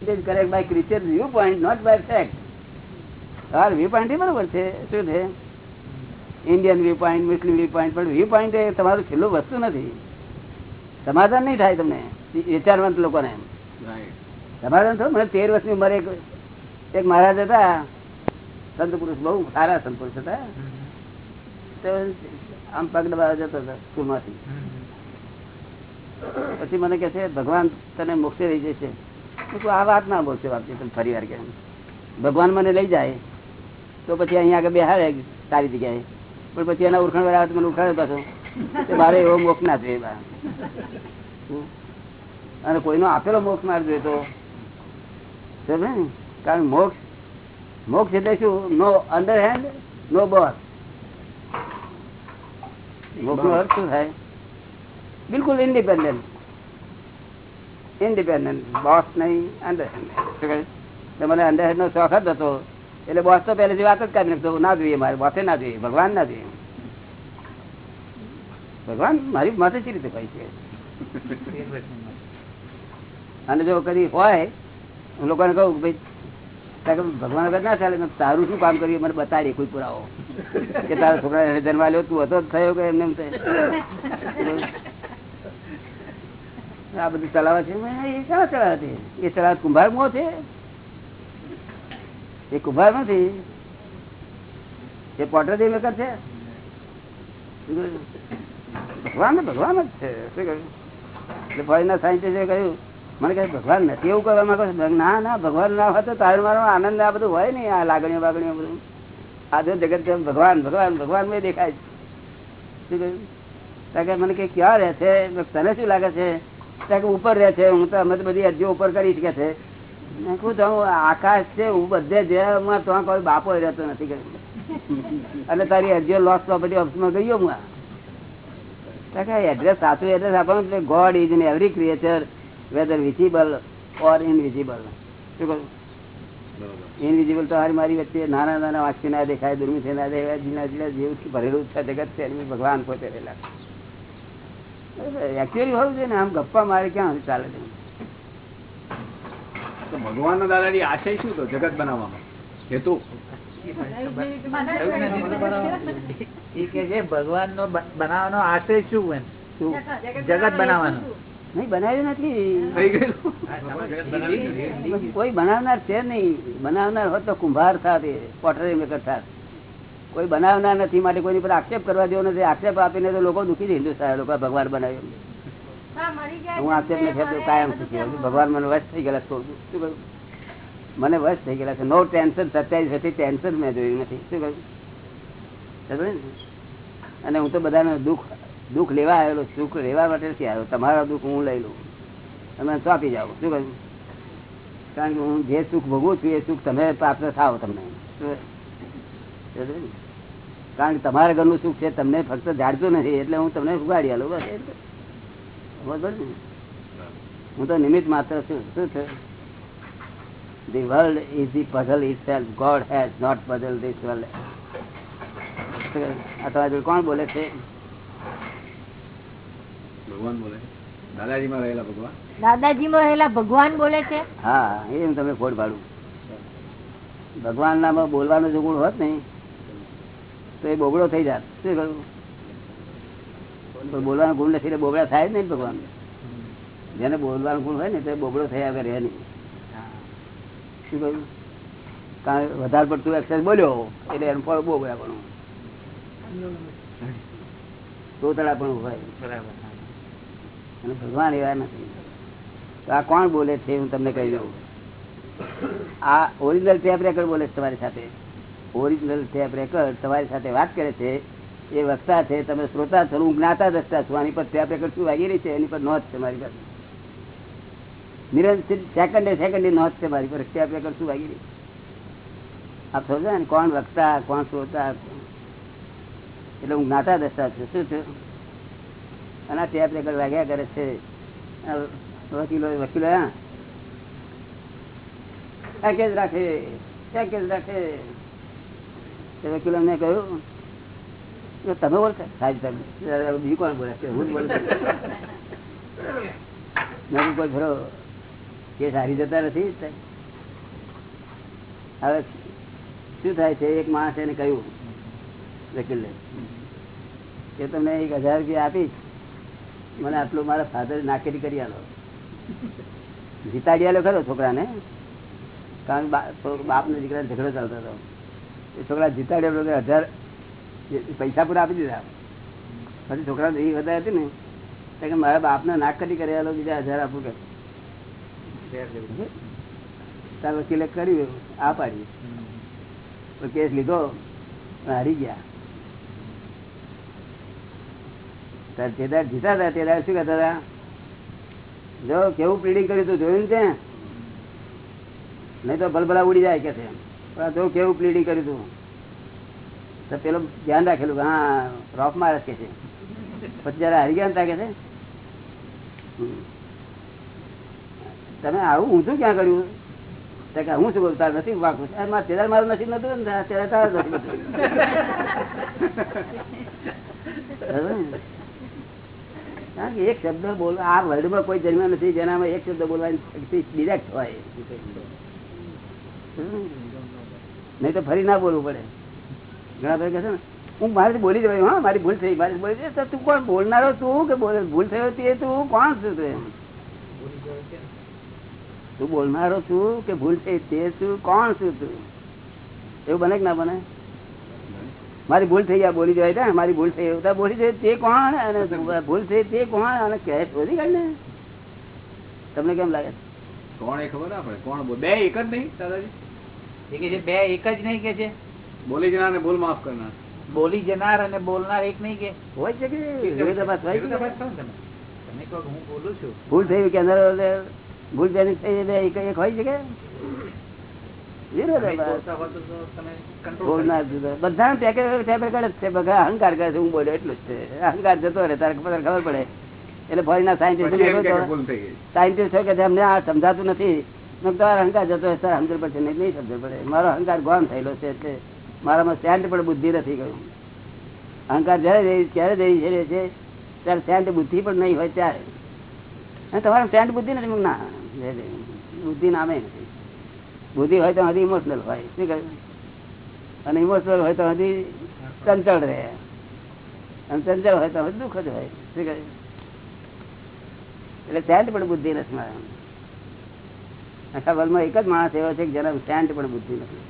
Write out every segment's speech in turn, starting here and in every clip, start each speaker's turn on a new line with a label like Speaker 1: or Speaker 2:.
Speaker 1: It correct by creature viewpoint not by fact તમારો view point બરોબર છે શું છે? Indian view point Muslim view point પણ વ્યૂ પોઈન્ટ એ તમારું છેલ્લું વસ્તુ નથી. સમાધાન નહીં થાય તમને વિચારવંત લોકોને સમાધાન થયું મને તેર વર્ષની ઉંમરે એક એક મહારાજ હતા સંત પુરુષ બહુ સારા સંત પુરુષ હતા. તો આમ પગ દબાવવા જતો હતો સ્કૂલમાંથી. પછી મને કે છે ભગવાન તને મોક્ષે લઈ જશે. આ વાત ના બોલશે ફરી વાર કે ભગવાન મને લઈ જાય, તો પછી અહીંયા આગળ બેહાડે, સારી જગ્યાએ. પણ પછી એના ઉરખાણ વાળા મને ઉખાડે પાછો. મારે એવો મોક્ષ ના જોઈએ અને કોઈનો આપેલો મોક્ષ માર જોઈએ તો? ને? કારણ મોક્ષ મોક્ષ એટલે શું? નો અંડર હેન્ડ નો બોસ મોક્ષ નો અર્થ શું થાય? બિલકુલ ઇન્ડિપેન્ડન્ટ ઇન્ડિપેન્ડન્ટ બોસ નહીં અંડર હેન્ડ મને અંડર નો શોખ જ હતો. એટલે બોસ તો પહેલેથી વાત જ કરી નાખતો. ના જોઈએ મારે બોસે ના જોઈએ, ભગવાન ના જોઈએ. ભગવાન મારી માથે સી રીતે કહી છે? અને જો કદી હોય, હું લોકોને કહું ભાઈ ભગવાન વગર ના ચાલે તારું શું કામ કર્યું? મને બતાડી કોઈ પુરાવો. કે તારા છોકરા જન્મ લ્યો તું હતો થયો કે એમને એમ થાય? આ બધું ચલાવે છે? એ ક્યાં ચલાવે છે. એ ચલાવે કુંભાર મો છે. એ કુંભાર નથી. એ પોટર દે મેકર છે. ભગવાન ભગવાન જ છે. શું કહ્યું? એટલે ફોરેનના સાયન્ટિસ્ટે કહ્યું, મને કહે ભગવાન નથી એવું કરવા માંગો ના ના, ભગવાન ના હોય તો તારે મારો આનંદ આ બધું હોય ને આ લાગણીઓ બાગણીઓ બધું. આ જો જગત ભગવાન ભગવાન ભગવાન મેં દેખાય શું કહ્યું? મને કે ક્યાં રહે છે? તને શું લાગે છે? કે ઉપર રહે છે, હું તો અમે બધી અરજીઓ ઉપર કરી શકે છે. આકાશ છે, હું બધે જેમાં તો કોઈ બાપો રહેતો નથી. અને તારી અરજીઓ લોસ પ્રોપર્ટી ઓફિસમાં ગયો હું એડ્રેસ સાચું એડ્રેસ આપણને God is in every creature whether visible or invisible શું કહું? ઇનવિઝિબલ તો હારી મારી વચ્ચે નાના નાના વાક્ય ના દેખાય દુર્મિથી ના દેખાય, જીના જીના જેવું ભરેલું છે, જગત છે ભગવાન પોતે રહેલા એકચ્યુઅલી હોવું જોઈએ ને આમ ગપ્પા મારે ક્યાં ચાલે છે.
Speaker 2: ભગવાન ભગવાનનો દાદાજી આશય શું તો જગત હેતુ?
Speaker 3: ભગવાન નો બનાવવાનો આશય શું એમ? જગત બનાવવાનું.
Speaker 1: નહીં બનાવ્યું નથી.
Speaker 2: થઈ
Speaker 1: કોઈ બનાવનાર છે નહીં. બનાવનાર હોત તો કુંભાર થાત એ, પોટરી મેકર થાત કોઈ બનાવનાર નથી માટે કોઈની પર આક્ષેપ કરવા જેવો નથી. આક્ષેપ આપીને તો લોકો દુખી છે હિન્દુસ્તાન લોકો ભગવાન બનાવ્યો. હું આક્ષેપ નથી કાયમ છું. ભગવાન મને વશ થઈ ગયેલા શું કહ્યું મને વશ થઈ ગયેલા છે. નો ટેન્શન સત્યાવીસ વર્ષથી ટેન્શન મેં જોયું નથી. શું કહ્યું અને હું તો બધાને દુઃખ દુઃખ લેવા આવેલો સુખ લેવા માટે નથી આવ્યો. તમારા દુઃખ હું લઈ લઉં. તમે સોંપી જાઓ. શું કહ્યું કારણ કે હું જે સુખ ભોગવું છું એ સુખ તમે પ્રાપ્ત થાવ તમને. શું? ને? કારણ કે તમારા ઘરનું સુખ છે તમને ફક્ત જાણતું નથી એટલે હું તમને ઉગાડી આલું બસ. બરોબર ને? હું તો નિમિત્ત માત્ર છું. શું છે The world is the puzzle itself. God has not puzzled this world. આ તમારી જોડે કોણ બોલે છે?
Speaker 2: ભગવાન બોલે દાદાજીમાં રહેલા ભગવાન?
Speaker 4: દાદાજી માં રહેલા ભગવાન બોલે છે?
Speaker 1: હા એ તમે ફોડ પાડું. ભગવાન નામાં બોલવાનો જો ગુણ હોત ને. તો એ બોગડો થઈ જાત. શું કહ્યું? બોલવાનો ગુણ નથી, એટલે બોગડા થાય જ નહીં ભગવાન જેને બોલવાનો ગુણ હોય ને, તો એ બોગડો થયા વગર નહીં. શું કહ્યું? કારણ વધારે પડતું એક્સેસ બોલ્યો એટલે એનું ફળ બોગડા પણ તોતળા પણ હોય ભગવાન એવા નથી. તો આ કોણ બોલે છે, હું તમને કહી દઉં. આ ઓરિજિનલ ટેપ રેકર્ડ બોલે છે તમારી સાથે. ઓરિજિનલ ટેપ રેકર્ડ તમારી સાથે વાત કરે છે, એ વક્તા છે, તમે શ્રોતા છો, હું જ્ઞાતા દસતા છું, આની પર ટેપ રેકર્ડ શું વાગી રહી છે, એની પર નોંધ છે મારી પાસે. નિરંતર સેકન્ડે સેકન્ડે નોંધ છે મારી પર, ટેપ રેકર્ડ શું વાગી રહી આપ સમજો ને, કોણ વક્તા, કોણ શ્રોતા. એટલે હું જ્ઞાતા દસતા છું, શું છું અને આ ટેપ રેકર્ડ વાગ્યા કરે છે. વકીલો વકીલો, હા. પેકેજ રાખે પેકેજ રાખે. વકીલો મેં કહ્યું તમે બોલશે સાહેબ તમે. બીજું કોણ બોલે છે? હું બોલું નવું કોઈ ફેરો કેસ હારી જતા નથી? હવે શું થાય છે? એક માણસ એને કહ્યું, વકીલે, કે તમને એક હજાર રૂપિયા આપીશ, મને આટલું મારા ફાધર નાકેરી કરી આલો. જીતાડી આલો ખરો છોકરાને, કારણ કે બાપનો દીકરા ઝઘડો ચાલતો હતો. એ છોકરા જીતાડ્યા એટલે હજાર પૈસા પૂરા આપી દીધા. પછી છોકરા એ વધારે હતી ને. કે મારા બાપને નાક કરી કરી આલો બીજા હજાર આપું કે. તાર વકીલે કર્યું આ પાડી. કેસ લીધો હારી ગયા. તાર તે દાડ જીતા હતા, તે દાડ શું કહેતા હતા? જો કેવું પ્રિડિંગ કર્યું તું, જોયું ને તે નહીં તો ભલભલા ઉડી જાય કે છે જો કેવું પ્લીડિંગ કર્યું તું? તો પેલો ધ્યાન રાખેલું હા રોફ મારે કે છે. પછી જયારે હારી ગયા ને ત્યાં કે છે તમે આવું ઊંધું ક્યાં કર્યું? હું શું તાર નથી વાંકું મારું નસીબ નતું ત્યારે તારું નસીબ હતું બરાબર ને? કારણ કે એક શબ્દ બોલ, આ વર્લ્ડમાં કોઈ જન્મ નથી જેનામાં એક શબ્દ બોલવાની શક્તિ ડિરેક્ટ હોય. નહીં તો ફરી ના બોલવું પડે. ઘણા ભાઈ કહે ને, હું મારી બોલી જવાય હા, મારી ભૂલ થઈ, મારી બોલી તો તું કોણ, બોલનારો તું કે ભૂલ થયો તે તું, કોણ છું તું તું બોલનારો છું કે ભૂલ થઈ તે તું, કોણ છું તું? એવું બને કે ના બને? મારી ભૂલ થઈ ગયા બોલી જવાય ને મારી ભૂલ થઈ એવું બોલી જાય તે કોણ અને ભૂલ થઈ તે કોણ અને કહે શોધી કાઢ ને. તમને કેમ લાગે?
Speaker 2: કોણ એ ખબર ના પડે, કોણ બોલ? બે એક જ નહીં, દાદાજી?
Speaker 3: બે એક જ નહીં કે છે?
Speaker 2: બોલી જનાર ને બોલ માફ કરનાર.
Speaker 3: બોલી જનાર અને બોલનાર એક નહીં કે?
Speaker 1: હોય છે કે
Speaker 3: તમે? કહો હું બોલું છું.
Speaker 1: ભૂલ થઈ કે ભૂલ જેની થઈ એટલે એક એક હોય છે કે? બધા અહંકાર કરે છે હું બોલ્યો એટલું જ છે. અહંકાર જતો રહે તારે ખબર પડે. એટલે ફોરીના સાયન્ટિસ્ટ સાયન્ટિસ્ટ કે અમને આ સમજાતું નથી અહંકાર જતો સર સમજણ પડશે નહીં સમજણ પડે. મારો અહંકાર ગોમ થયેલો છે એટલે મારામાં સેન્ટ પણ બુદ્ધિ નથી ગયું. અહંકાર જ્યારે રહી ક્યારે રહી છે, ત્યારે સેન્ટ બુદ્ધિ પણ નહીં હોય ત્યારે. અને તમારે સેન્ટ બુદ્ધિ નથી ના. બુદ્ધિ નામે નથી. બુદ્ધિ હોય તો હજી ઇમોશનલ હોય. શું કહ્યું? અને ઇમોશનલ હોય તો હજી ચંચળ રહે. અને ચંચળ હોય તો હજી દુઃખ જ હોય. શું કહ્યું? એટલે સેન્ટ પણ બુદ્ધિ નથી મારા આખા વર્લ્ડમાં એક જ માણસ એવો છે કે જેના સેન્ટ પણ બુદ્ધિ નથી.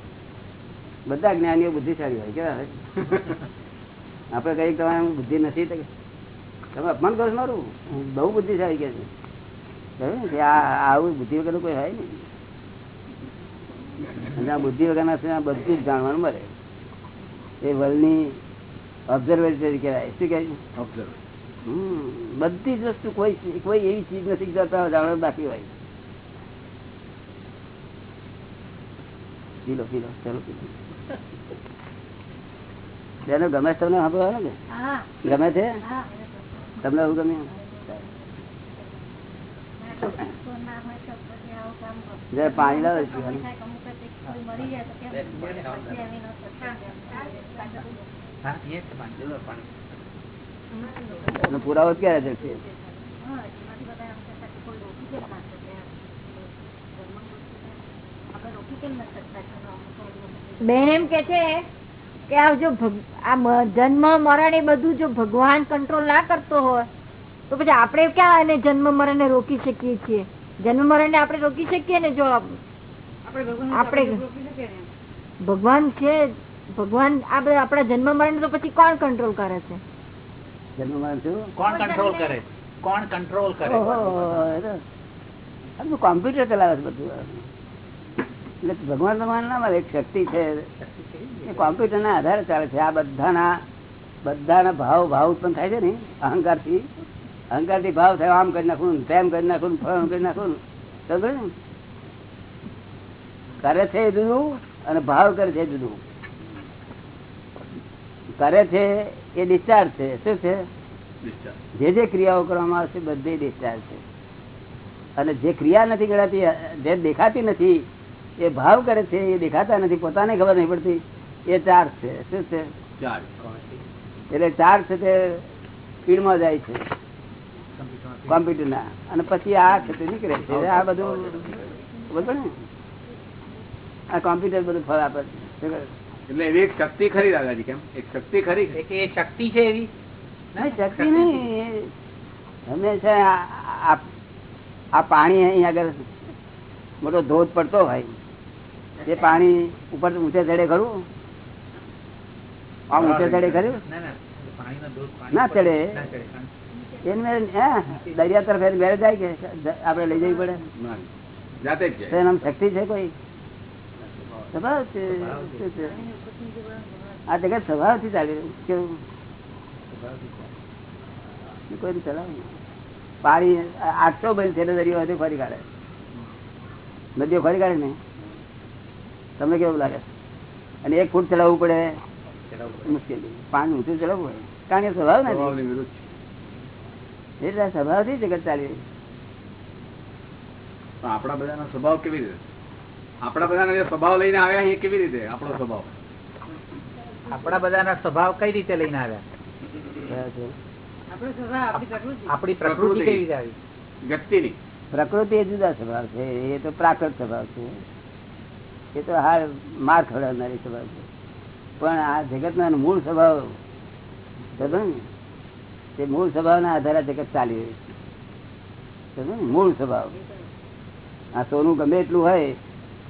Speaker 1: બધા જ્ઞાનીઓ બુદ્ધિશાળી હોય કેવા આપણે કઈ તમારે બુદ્ધિ નથી તો તમે અપમાન કરો છો મારું? હું બહુ બુદ્ધિશાળી કે છે. આવું બુદ્ધિ વગરનું કોઈ હોય નહીં. આ બુદ્ધિ વગરના છે બધું જ જાણવાનું મળે. એ વર્લ્ડની ઓબ્ઝર્વેટરી કહેવાય. શું કહે
Speaker 2: ઓબ્ઝર્વ
Speaker 1: બધી જ વસ્તુ કોઈ કોઈ એવી ચીજ નથી જતા જાણવાનું બાકી હોય. પીલો પીલો ચલો પીલો. બેનો ગમે છે તમને સાંભળવા ને? ગમે છે? તમને એવું ગમે? જરા પાણી લાવે
Speaker 3: લો,
Speaker 1: એનો પુરાવો ક્યારે જશે
Speaker 4: બેન એમ કે છે કે આ જો આ જન્મ મરણ એ બધું જો ભગવાન કંટ્રોલ ના કરતો હોય તો પછી આપણે ક્યાં એને જન્મ મરણ ને રોકી શકીએ છીએ? જન્મ મરણ ને આપણે રોકી શકીએ ને જો આપણે ભગવાન છે ભગવાન આ આપણા જન્મ મરણ તો પછી કોણ કંટ્રોલ કરે છે?
Speaker 1: જન્મ મરણ શું?
Speaker 3: કોણ કંટ્રોલ કરે? છે? કોણ કંટ્રોલ કરે?
Speaker 1: કોમ્પ્યુટર ચલાવે છે બધું. એટલે ભગવાન ભગવાન ના એક શક્તિ છે. એ કોમ્પ્યુટર ના આધારે ચાલે છે. આ બધાના બધાના ભાવ ભાવ ઉત્પન્ન થાય છે ને અહંકારથી અહંકારથી ભાવ થયો આમ કરી નાખું તેમ કરી નાખું ફળ કરી નાખું. સમજો ને? કરે છે એ જુદું અને ભાવ કરે છે જુદું. કરે છે એ ડિસ્ચાર્જ છે. શું છે? જે જે ક્રિયાઓ કરવામાં આવશે બધી ડિસ્ચાર્જ છે. અને જે ક્રિયા નથી કરાતી જે દેખાતી નથી એ ભાવ કરે છે એ દેખાતા નથી પોતાને ખબર નહીં પડતી. એ ચાર્જ છે શું છે? એટલે ચાર્જ છે તે સ્પીડમાં જાય છે. કોમ્પ્યુટર ના અને પછી આ છે તે નીકળે છે. આ બધું બોલતો ને? આ કોમ્પ્યુટર બધું ફળ આપે છે.
Speaker 2: એટલે એવી એક શક્તિ ખરી દાદાજી કેમ? એક શક્તિ ખરી
Speaker 3: એ એ શક્તિ છે એવી?
Speaker 1: નહીં શક્તિ નહીં. હંમેશા આ- આ- આ પાણી અહીં આગળ મોટો ધોધ પડતો હોય. એ પાણી ઉપર ઊંચે ચડે ખરું? આમ ઊંચે ચડે ખરું?
Speaker 3: ના ના પાણીનો ધોધ પાણી
Speaker 1: ના
Speaker 3: પર-
Speaker 1: ચડે. એને દરિયા તરફ એને જાય કે આપડે લઈ જવી પડે?
Speaker 2: ના. જાતે જ
Speaker 1: તો
Speaker 2: છે
Speaker 1: એનામાં શક્તિ છે કોઈ? સ્વભાવ? આ જગત સ્વભાવથી ચાલી રહ્યું કેવું કોઈ ચલાવ નહીં. પાણી આઠસો બેલ છે દરિયો હજુ ફરી કાઢે. નદીઓ ફરી કાઢે ને? તમને કેવું લાગે? અને એક ફૂટ ચડાવવું પડે? મુશ્કેલી. પાણી ઊંચું ચડાવવું પડે કારણ કે સ્વભાવ નથી. એટલે સ્વભાવથી જગત ચાલી
Speaker 2: આપણા બધાનો સ્વભાવ કેવી રીતે? આપણા બધાનો સ્વભાવ લઈને આવ્યા એ કેવી રીતે? આપણો સ્વભાવ.
Speaker 3: આપણા બધાના સ્વભાવ કઈ રીતે લઈને આવ્યા. આપણી પ્રકૃતિ. કેવી રીતે આવી?
Speaker 2: વ્યક્તિની.
Speaker 1: પ્રકૃતિ એ જુદા સ્વભાવ છે. એ તો પ્રાકૃત સ્વભાવ છે. એ તો હાર માર ખવડાવનારી સ્વભાવ છે. પણ આ જગતના મૂળ સ્વભાવ? તે મૂળ સ્વભાવના આધારે જગત ચાલી રહ્યું છે. મૂળ સ્વભાવ. આ સોનું ગમે એટલું હોય,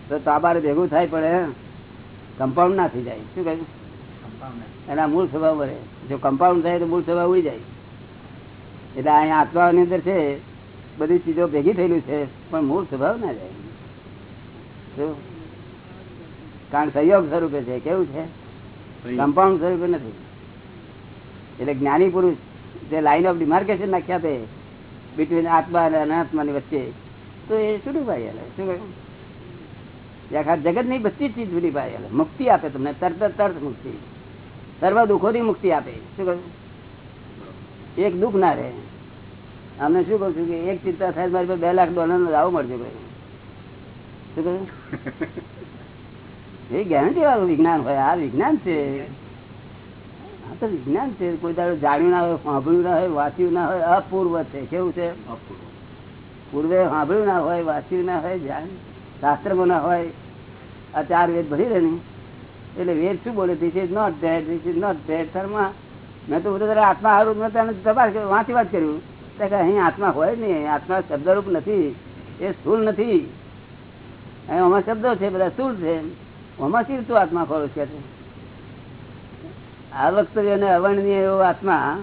Speaker 1: તો તાબારે ભેગું થાય પણ કમ્પાઉન્ડ ના થઈ જાય. શું કહ્યું એના મૂળ સ્વભાવ વળે જો કમ્પાઉન્ડ થાય તો મૂળ સ્વભાવ ઉડી જાય. એટલે અહીંયા આત્માની અંદર છે, બધી ચીજો ભેગી થયેલી છે, પણ મૂળ સ્વભાવ ના જાય. શું? કારણ સહયોગ સ્વરૂપે છે. કેવું છે? કમ્પાઉન્ડ સ્વરૂપે નથી. એટલે જ્ઞાની પુરુષ જે લાઈન ઓફ ડિમાર્કેશન નાખ્યા છે બિટવીન આત્મા અને અનાત્માની વચ્ચે તો એ છૂટું પાડી આલે. શું કહ્યું આખા જગતની બધી ચીજ છૂટી પાડી આલે. મુક્તિ આપે તમને. તરત તરત મુક્તિ. સર્વ દુઃખોથી મુક્તિ આપે. શું કહ્યું એક દુઃખ ના રહે. અમને શું કહું છું કે એક ચિંતા થાય મારી પાસે બે લાખ ડોલર નો દાવો મળજો ભાઈ. શું કહ્યું એ ગેરંટી વાળું વિજ્ઞાન હોય આ વિજ્ઞાન છે. આ તો વિજ્ઞાન છે કોઈ દાડો જાણ્યું ના હોય સાંભળ્યું ના હોય વાંચ્યું ના હોય અપૂર્વ છે કેવું છે?
Speaker 2: અપૂર્વ.
Speaker 1: પૂર્વે સાંભળ્યું ના હોય વાંચ્યું ના હોય જાણ શાસ્ત્રમાં ના હોય આ ચાર વેદ ભરી રહે એટલે વેદ શું બોલે? This is not that this is not that Sharma મેં તો બધું તારે આત્મા હારું મેં તને તપાસ વાંચી વાત કર્યું કે અહીં આત્મા હોય જ નહીં આત્મા શબ્દરૂપ નથી એ સ્થૂલ નથી. અહીં આમાં શબ્દો છે બધા સ્થૂળ છે. આમાં શી તું આત્મા ખોરો છે આ વખતે અને અવર્ણનીય એવો આત્મા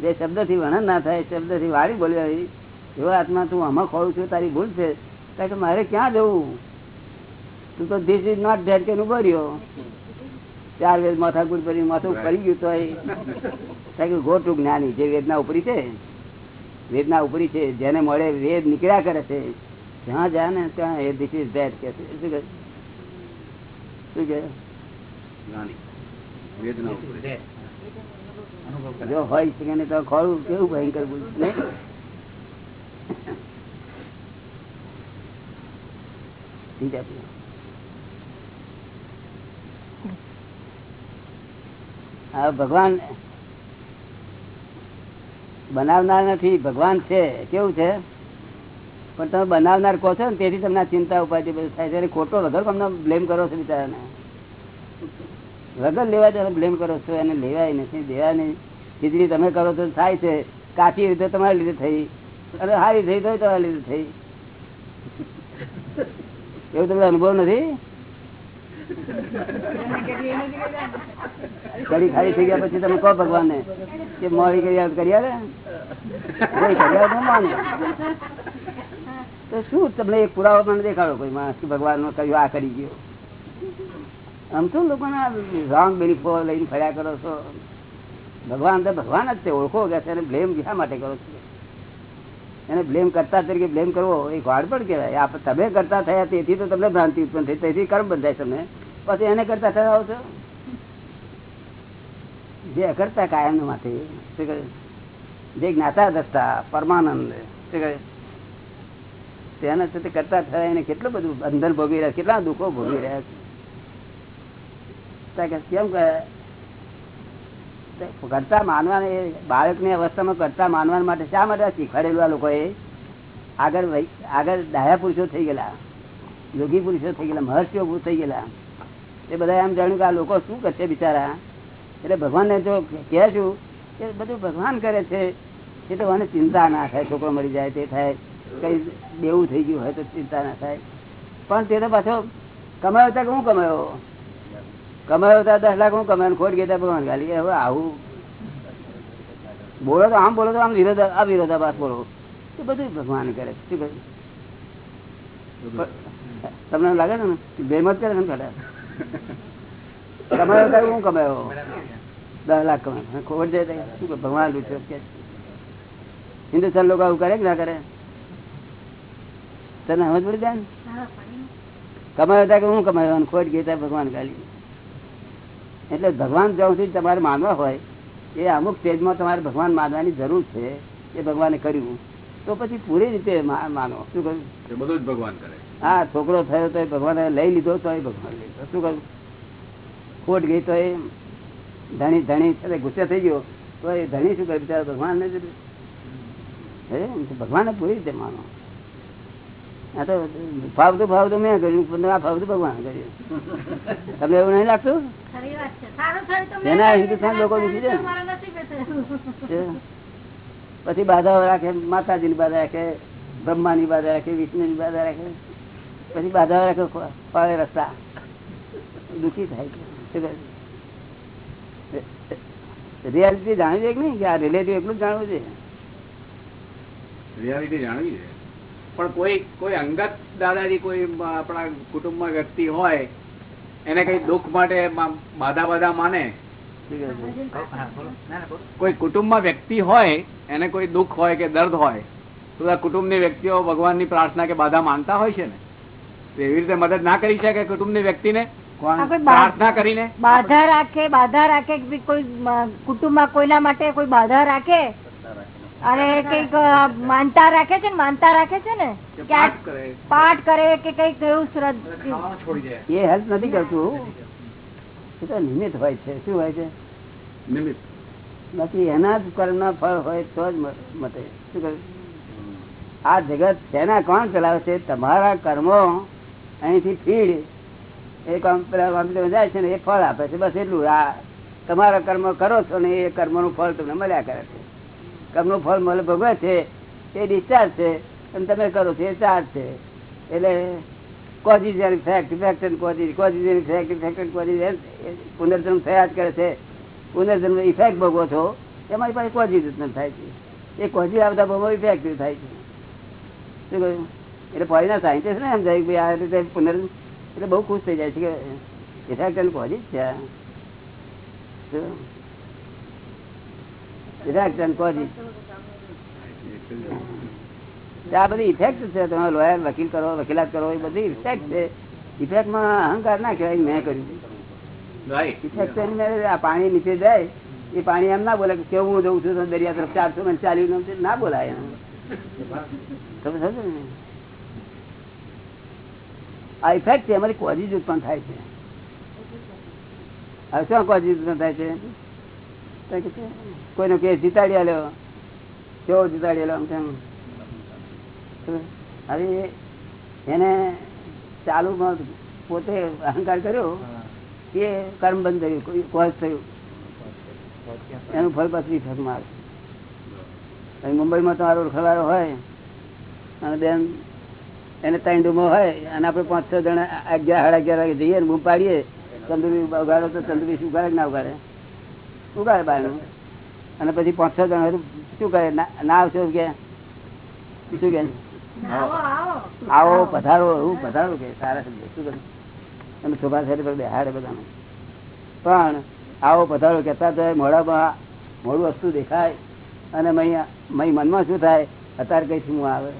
Speaker 1: જે શબ્દથી વર્ણન ના થાય શબ્દથી વાળી બોલવી એવો આત્મા તું આમાં ખોરું છું તારી ભૂલ છે. કારણ કે મારે ક્યાં જવું? તું તો ધીસ ઇઝ નોટ ધેટ કે ઊભો ચાર વેદ માથા ગુડ કરી માથું ફરી ગયું તો કારણ કે ગો જ્ઞાની જે વેદના ઉપરી છે. વેદના ઉપરી છે જેને મળે વેદ નીકળ્યા કરે છે. જ્યાં જાય ને ત્યાં એ ધીસ ઇઝ ધેટ કે છે? શું કે. જો હોય શકે ને તો ખોરું કેવું ભયંકર ઠીક. હા ભગવાન બનાવનાર નથી ભગવાન છે. કેવું છે? પણ તમે બનાવનાર કહો છો ને, તેથી તમને ચિંતા ઉપાધિ બધું થાય છે. ખોટો વગર તમને બ્લેમ કરો છો બિચારાને? વગર લેવા તમે બ્લેમ કરો છો, એને લેવાય નથી, દેવાય નહીં. ખીચડી તમે કરો તો થાય છે. કાચી રીતે તમારા લીધે થઈ. અને સારી થઈ તો તમારા લીધે થઈ. એવું તમને અનુભવ નથી? કડી ખાલી થઈ ગયા પછી તમે કહો ભગવાનને કે મોડી કરી આવે કરી આવે? કરી આવે માને તો શું તમને એક પુરાવો પણ દેખાડો? કોઈ માણસ કે ભગવાન કહ્યું આ કરી ગયો? આમ તો લોકોના રોંગ બિલીફો લઈને ફર્યા કરો છો. ભગવાન તો ભગવાન જ છે, ઓળખો કે છે, એને બ્લેમ શા માટે કરો છો? એને બ્લેમ કરતા તરીકે બ્લેમ કરવો એ પણ કહેવાય. આપ તમે કરતા થયા તેથી તો તમને ભ્રાંતિ ઉત્પન્ન થઈ, તેથી કર્મ બંધાય તમે પછી એને કરતા થયા છો? જે અકર્તા કાયમ માટે શું? જે જ્ઞાતા દસતા પરમાનંદ, શું કહે? તેના સાથે કરતા થયા એને કેટલું બધું બંધન ભોગવી રહ્યા, કેટલા દુઃખો ભોગવી રહ્યા છે. કેમ કરતા માનવાને બાળકની અવસ્થામાં કરતા માનવા માટે શા માટે શીખવાડેલું આ લોકોએ? આગળ આગળ ડાયા પુરુષો થઈ ગયેલા, યોગી પુરુષો થઈ ગયેલા, મહર્ષિઓ થઈ ગયેલા. એ બધા એમ જાણ્યું કે આ લોકો શું કરશે બિચારા? એટલે ભગવાનને જો કહે છું કે બધું ભગવાન કરે છે. એ તો મને ચિંતા ના થાય, છોકરો મરી જાય, તે થાય. કઈ દેવું થઈ ગયું હોય તો ચિંતા ના થાય. પણ તે તો પાછો કમાયો હતા હું કમાયો? કમાયો દસ લાખ હું કમાયો ખોટ ગયા ભગવાન ગાલી હવે આવું. બોલો તો આમ બોલો તો આમ વિરોધ, આ વિરોધાભાસ બોલો. એ બધું ભગવાન કરે. શું કરે? તમને લાગે ને? બેમત કરે ને ખરા કમાયો હતા હું કમાયો? દસ લાખ કમાયો. ખોટ જાય શું? ભગવાન લૂટ્યો હિન્દુસ્તાન લોકો આવું કરે કે ના કરે? તને સમજ પડી જાય ને? કમાયો હતા કે હું કમાયો? ખોટ ગઈ ભગવાન ખાલી. એટલે ભગવાન જ્યાં સુધી તમારે માનવા હોય એ અમુક સ્ટેજમાં તમારે ભગવાન માનવાની જરૂર છે એ ભગવાને કર્યું. તો પછી પૂરી રીતે માનો. શું કહ્યું?
Speaker 2: બધું જ ભગવાન કરે.
Speaker 1: હા છોકરો થયો તો ભગવાને લઈ લીધો તો ભગવાન લઈ લીધો. શું કહ્યું? ખોટ ગઈ તો એ ધણી ધણી ગુસ્સે થઈ ગયો. તો એ ધણી શું કરે? બિચારા ભગવાન ને જ- હે? ભગવાને પૂરી રીતે માનો. આ તો ફાવતું ફાવતું મેં કર્યું પણ આ ફાવતું ભગવાન કર્યું. તમને એવું નહીં લાગતું?
Speaker 4: ખરી વાત છે. સારું થયું તો મેં
Speaker 1: એના. હિન્દુસ્તાન લોકો દુખી. છે. પછી બાધાઓ રાખે માતાજીની બાધા રાખે બ્રહ્માની બાધા રાખે વિષ્ણુની બાધા રાખે. પછી બાધાઓ રાખે ફ- રસ્તા. દુઃખી થાય છે. રિયાલિટી જાણવી છે કે નહીં? કે આ રિલેટિવ એટલું જ જાણવું છે?
Speaker 2: રિયાલિટી જાણવી છે. પણ કોઈ કોઈ અંગત દાદાજી કોઈ આપણા કુટુંબમાં વ્યક્તિ હોય એને કઈ દુઃખ માટે બાધા બાધા માને.
Speaker 3: ના, ના.
Speaker 2: કોઈ કુટુંબમાં વ્યક્તિ હોય એને કોઈ દુઃખ હોય કે દર્દ હોય તો આ કુટુંબની વ્યક્તિઓ ભગવાનની પ્રાર્થના કે બાધા માનતા હોય છે ને એવી રીતે મદદ ના કરી શકે કુટુંબની વ્યક્તિને પ્રાર્થના કરીને
Speaker 4: બાધા રાખે બાધા રાખે કોઈ કુટુંબમાં કોઈના માટે કોઈ બાધા રાખે અને કંઈક માનતા રાખે છે ને માનતા રાખે છે ને?
Speaker 2: પાઠ કરે.
Speaker 4: કે કંઈક એવું શ્રદ્ધ.
Speaker 1: એ હેલ્પ નથી કરતું. એ તો નિમિત્ત હોય છે. શું હોય છે?
Speaker 2: નિમિત્ત.
Speaker 1: બાકી એના જ કર્મના ફળ હોય તો જ મતે શું કરે? આ જગત તેના કોણ ચલાવે છે તમારા કર્મો અહીંથી ફીડ. એ કામ પેલા જાય છે ને એ ફળ આપે છે. બસ એટલું. આ તમારા કર્મ કરો છો ને એ કર્મનું ફળ તમને મળ્યા કરે છે. કર્મનું ફળ મળે ભોગવે છે, એ ડિસ્ચાર્જ છે, અને તમે કરો છો, એ ચાર્જ છે. એટલે કોઝિઝિયલ fact fact and causes fact fact causes પુનર્જન્મ થયા જ કરે છે. પુનર્જન્મ ઇફેક્ટ ભોગવો છો એમાં પાસે કોઝિઝ થાય છે. એ કોઝિજ આવતા ભોગવો ઇફેક્ટ થાય છે. શું કહ્યું? એટલે ફોરીના સાયન્ટિસ્ટ ને એમ થાય કે ભાઈ આ રીતે પુનર એટલે બહુ ખુશ થઈ જાય છે કે ઇફેક્ટ કોઝિજ છે. ઇફેક્ટ આ બધી ઇફેક્ટ છે તમે લોયર વકીલ કરો વકીલાત કરો એ બધી ઇફેક્ટ છે. ઇફેક્ટમાં અહંકાર ના કહેવાય મેં કર્યું આ પાણી નીચે જાય એ પાણી એમ ના બોલે કે કેવું હું જઉં છું દરિયા તરફ ચારસો મને ચાલ્યું ના બોલાય તમે સમજો ને? આ ઇફેક્ટ છે અમારી કોઝિસ ઉત્પન્ન થાય છે. હવે શું કોઝિસ ઉત્પન્ન થાય છે, કોઈનો કેસ જીતાડી આલ્યો? કેવો જીતાડી આલ્યો આમ તેમ? હવે એને ચાલુમાં પોતે અહંકાર કર્યો એ કર્મ બંધ થયું કોઈ કોઝ થયું. એનું ફળ પછી ઇફેક્ટમાં મારે મુંબઈમાં તમારો ઓળખવાળો હોય અને બેન એને ત્રણ ડૂમો હોય અને આપણે પાંચ છ જણા અગિયાર સાડા અગિયાર વાગે જઈએ ને બૂમ પાડીએ તંદુરી ઉગાડો તો તંદુરી ઉગાડે કે ના ઉગાડે? ઉગાડે બહારનું અને પછી પાંચ છ જણ શું કરે? ના આવશો કે? શું કે?
Speaker 4: આવો,
Speaker 1: પધારો, એવું પધારો કે? સારા શબ્દ શું કરે? અને પર બેહાડે બધાને. પણ આવો પધારો કહેતા તો મોડામાં મોડું વસ્તુ દેખાય. અને મય મનમાં શું થાય? અત્યારે કઈ હું આવે?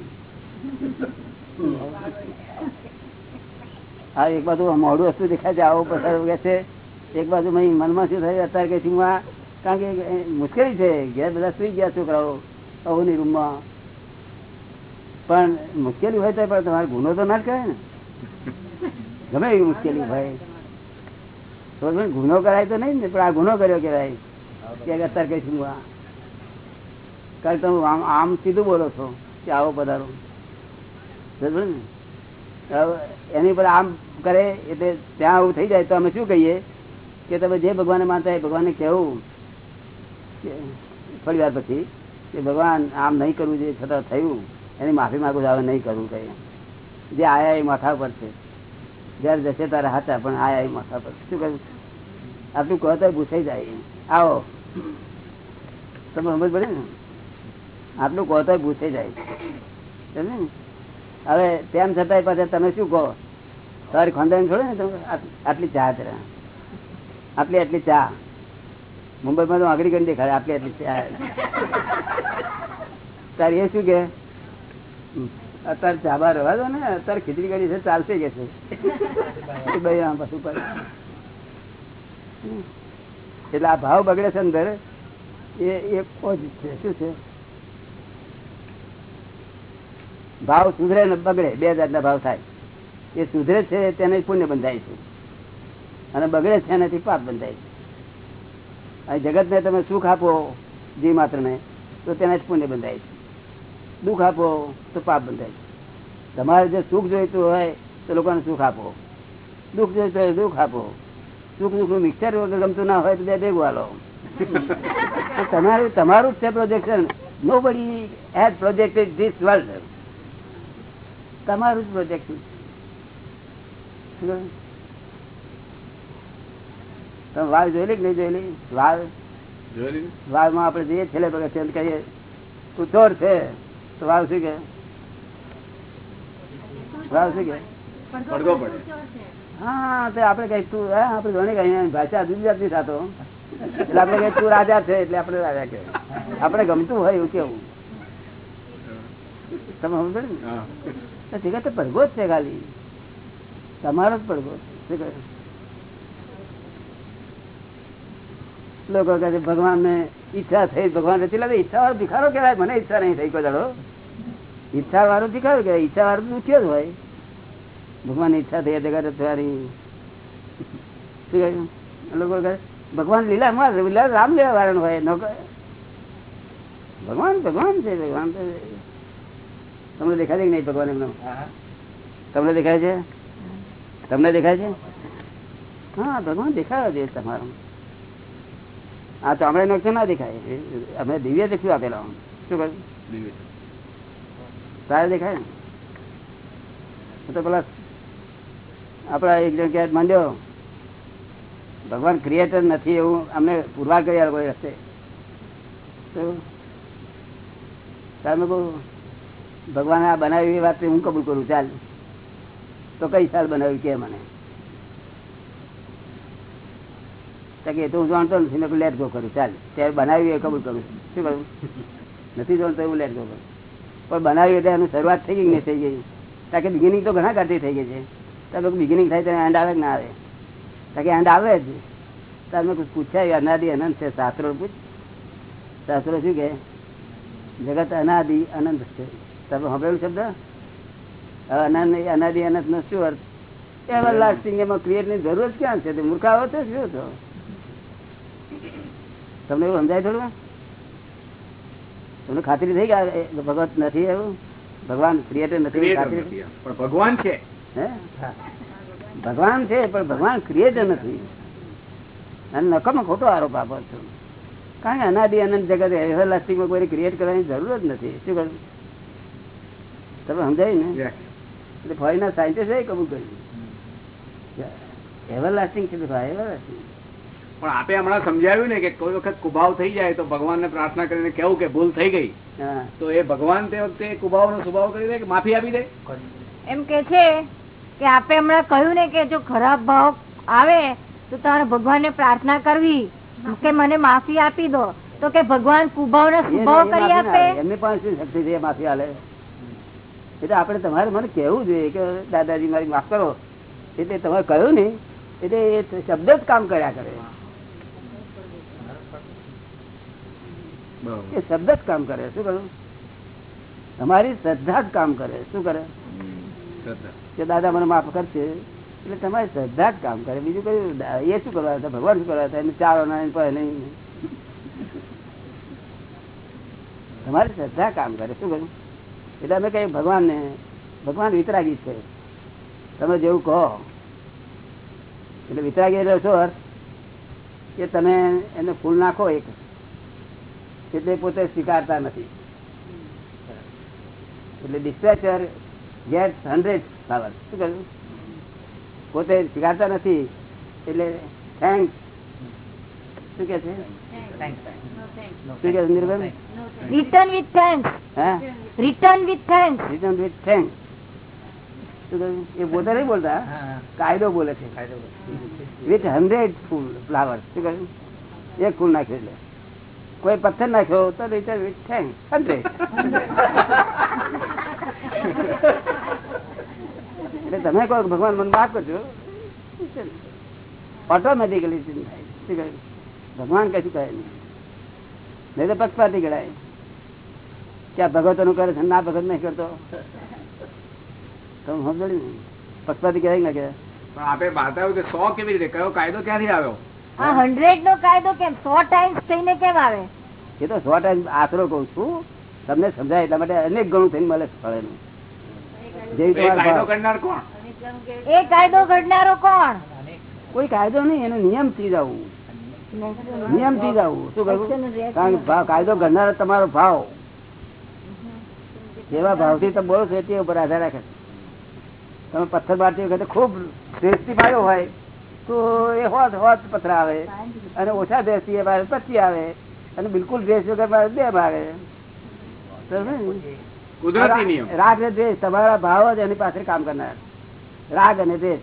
Speaker 1: હા, એક બાજુ મોડું વસ્તુ દેખાય છે, આવો પધારો કે છે? એક બાજુ મનમાં શું થાય, અત્યારે કે હું આ કારણ કે મુશ્કેલી છે, ઘેર બધા સુઈ ગયા છોકરાઓ અવની રૂમમાં. પણ મુશ્કેલી હોય તો પણ તમારે ગુનો તો ના જ કરાય ને. ગમે એવી મુશ્કેલી તો ગુનો કરાય તો નહીં ને, પણ આ ગુનો કર્યો કહેવાય, કે અત્યારે કહીશું હું આ કારણ તમે આમ આમ સીધું બોલો છો કે આવો પધારો. ને? એની પર આમ કરે એટલે ત્યાં આવું થઈ જાય તો અમે શું કહીએ? કે તમે જે ભગવાનને માનતા એ ભગવાનને કહેવું. કે થોડી વાર પછી કે ભગવાન, આમ નહીં કરવું જોઈએ, છતાં થયું. એની માફી માગું હવે નહીં કરવું કઈ જે આયા એ માથા પર છે. જયારે જશે તારે હાચા, પણ આયા એ માથા પર શું કહ્યું? આટલું કહો તો પૂછાઈ જાય આવો. તમે સમજ પડે ને? આટલું કહો તો પૂછાઈ જાય. ને? હવે તેમ છતાંય પાછા તમે શું કહો? તમારી ખાનદાન છોડે ને તમે? આટલી જાત જરા આટલી આટલી ચા. મુંબઈમાં તો આગળ કરી દેખાડે આટલી આટલી ચા. તારે એ શું કે? અત્યારે ચાબા રવા દો ને, અત્યારે ખીચડી કરી છે, ચાલશે કે છે એટલે આ ભાવ બગડે છે અંદર, એ એ પોઝિટ છે. શું છે? ભાવ સુધરે ને બગડે, બે જાતના ભાવ થાય. એ સુધરે છે, તેને પુણ્ય બંધાય છે. અને બગડે છે એનાથી પાપ બંધાય છે. અને જગતને તમે સુખ આપો જીવ માત્રને, તો તેનાથી પુણ્ય બંધાય છે. દુઃખ આપો, તો પાપ બંધાય છે. તમારે જે સુખ જોઈતું હોય, તો લોકોને સુખ આપો. દુઃખ જોઈતું હોય દુઃખ આપો. સુખ દુઃખનું મિક્સર ગમતું ના હોય, તો બે ભેગું હાલો. તમારું તમારું જ છે પ્રોજેક્શન નો બડી હેઝ પ્રોજેક્ટેડ ધીસ વર્લ્ડ તમારું જ પ્રોજેક્શન તમે વાવ જોયેલી કે નહીં જોયેલી? વાવ?
Speaker 2: જોયેલી ને?
Speaker 1: વાળમાં આપડે જઈએ છેલ્લે પગે છે કહીએ તું ચોર છે. તો વાવ શું કે વાળ શું કે હા તો આપડે કઈ તું જોડે કઈ ભાષા જુદી જાતની થતો એટલે આપણે કઈ તું રાજા છે એટલે આપણે રાજા કે આપણે ગમતું હોય એવું કેવું. તમે સમજો ને? પડઘો જ છે ખાલી. તમારો જ પડઘો છે. શું કહે? લોકો કહે ભગવાન ને ઈચ્છા થઈ ભગવાન રચી લાગે ઈચ્છા વાળો ભિખારો કહેવાય. મને ઈચ્છા નહીં થઈ કોઈ દાડો. ઈચ્છા વાળો ભિખારો કહેવાય ઈચ્છા વાળો દુખ્યો જ હોય. ભગવાન ઈચ્છા થઈ જગત તારી શું કહ્યું લોકો કહે ભગવાન લીલા માં લીલા રામ લેવા વાળા હોય ન કહે. ભગવાન ભગવાન છે ભગવાન તો તમને દેખાય છે કે નહીં ભગવાન એમનો? તમને દેખાય છે? તમને દેખાય છે? હા ભગવાન દેખાયો છે તમારો. આ ચામડે નકશો ના દેખાય? અમે દિવ્ય દેખ્યું આપેલા. શું કહ્યું. તારે દેખાય ને? તો પેલા આપડા એક જણ ક્યાં માંડ્યો. ભગવાન ક્રિએટર નથી એવું અમને પુરવાર કરી કોઈ રસ્તે. તો તારે મેં કહું ભગવાન આ બનાવ્યું એ વાત હું કબૂલ કરું ચાલ. તો કઈ સાલ બનાવ્યું કે મને તો કે તો હું જાણતો નથી લેટ ગો કરું, ચાલ. ત્યારે બનાવ્યું એ કબૂલ કરું. શું કરું? નથી જાણતો એવું લેટ ગો કરું. પણ બનાવ્યું એટલે એનું શરૂઆત થઈ ગઈ ને થઈ ગઈ? કારણ કે બિગિનિંગ તો ઘણા કરતી થઈ ગઈ છે. તમે બિગિનિંગ થાય ત્યારે એન્ડ આવે કે ના આવે? કારણ કે એન્ડ આવે જ. તમે પૂછાય, અનાદિ અનંત છે? શાસ્ત્રો પૂછ. શાસ્ત્રો શું કે જગત અનાદિ અનંત છે. તમે સાંભળેલું શબ્દ? અનંત અનાદિ અનંત નો શું અર્થ? એવર લાસ્ટિંગ એમાં ક્રિએટની જરૂર ક્યાં છે? મૂર્ખાવો તો શું તો. તમને એવું સમજાય થોડું? તમને ખાતરી થઈ ગયા ભગવત નથી એવું? ભગવાન ક્રિએટર નથી ખાતરી
Speaker 2: પણ ભગવાન છે.
Speaker 1: હે? ભગવાન છે પણ ભગવાન ક્રિએટર નથી. અને નકમ ખોટો આરોપ આપો છો. કારણ કે અનાદિ અનંત જગત એવરલાસ્ટિંગમાં કોઈ ક્રિએટ કરવાની જરૂર જ નથી. શું કરું તમે સમજાય ને. એટલે ફોરેનના સાયન્ટિસ્ટ એ કબૂલ કર્યું. એવરલાસ્ટિંગ છે એવરલાસ્ટિંગ
Speaker 2: પણ આપે હમણાં સમજાવ્યું ને કે કોઈ વખત કુભાવ થઈ જાય તો ભગવાનને પ્રાર્થના કરીને કેવું કે ભૂલ થઈ ગઈ તો એ ભગવાન તે વખતે કુભાવ નો સ્વભાવ કરી દે કે માફી આપી દે?
Speaker 4: એમ કે છે કે આપે હમણાં કહ્યું ને કે જો ખરાબ ભાવ આવે તો તારે ભગવાનને પ્રાર્થના કરવી. કે મને માફી આપી દો. તો કે ભગવાન કુભાવ
Speaker 1: ને
Speaker 4: સ્વભાવ કરી
Speaker 1: માફી
Speaker 4: આપે.
Speaker 1: આવે. એમની પાસે શક્તિ છે માફી આલે? એટલે આપણે તમારે મને કેવું જોઈએ કે દાદાજી મારી માફ કરો. એટલે તમે કહ્યું ને એટલે એ શબ્દ જ કામ કર્યા કરે. એ શબ્દ જ કામ કરે શું કરું તમારી શ્રદ્ધા જ કામ કરે શું કરે? કે દાદા મને માફ કરશે એટલે તમારી શ્રદ્ધા જ કામ કરે. બીજું કયું એ શું કરવા હતા? ભગવાન શું કરવા હતા? એને ચારો ના એને નહીં. તમારી શ્રદ્ધા કામ કરે શું કહ્યું? એટલે અમે કહીએ ભગવાનને ભગવાન વિતરાગી છે. તમે જેવું કહો. એટલે વિતરાગી એટલે શું અર્થ? કે તમે એને ફૂલ નાખો એક. એટલે પોતે સ્વીકારતા નથી. એટલે ડિસ્પેચર ગેટ હંડ્રેડ પાવર શું કહ્યું? પોતે સ્વીકારતા નથી એટલે થેન્ક શું કે છે? શું કે છે નિર્ભય
Speaker 4: return with thanks return with thanks
Speaker 1: return with thanks એ પોતે નહીં બોલતા? કાયદો બોલે છે.
Speaker 3: કાયદો.
Speaker 1: વિથ હંડ્રેડ ફૂલ ફ્લાવર શું કહ્યું? એક ફૂલ નાખ્યું એટલે. કોઈ પથ્થર નાખ્યો તો તમે કહો ભગવાન મને માફ કરજો. ઓટોમેટિકલી ભગવાન કશું કહે નહીં. નહીં તો પક્ષપાતી ગણાય. ક્યાં ભગવતો નું કરે છે ના ભગત નહીં કરતો? તમે સમજો ને. પક્ષપાતી કહેવાય ના કહેવાય.
Speaker 2: પણ આપણે બતાવ્યું કે સો કેવી રીતે? કયો કાયદો ક્યાંથી આવ્યો?
Speaker 4: હંડ્રેડ નો કાયદો કેમ? સો ટાઈમ્સ થઈને કેમ આવે?
Speaker 1: એ તો સો ટાઈમ આશરો કઉ છું. તમને સમજાય એટલા માટે અનેક ગણું થઈને મળે ફળ એનું. જેવી
Speaker 2: એ કાયદો
Speaker 1: ભાવ.
Speaker 2: કરનાર કોણ?
Speaker 4: એ કાયદો ઘડનારો કોણ?
Speaker 1: કોઈ કાયદો નહીં એનો નિયમથી જવું નિયમથી જવું શું કહ્યું? કારણ કે કાયદો ઘડનારો તમારો ભાવ. કેવા ભાવથી તમે બોલો છો તે ઉપર આધાર રાખે છે. તમે પથ્થર મારતી વખતે ખૂબ શ્રેષ્ઠી પાડ્યો હોય. તો એ હોત હોત પથરા આવે. અને ઓછા એ પચી આવે. અને બિલકુલ દ્રેસ વગર બે ભાગે. રાગ ને? રાગ દ્વેષ તમારા ભાવ જ એની પાછળ કામ કરનાર. રાગ અને દ્વેષ.